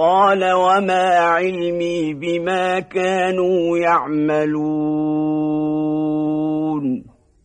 قال وما علمي بما كانوا يعملون.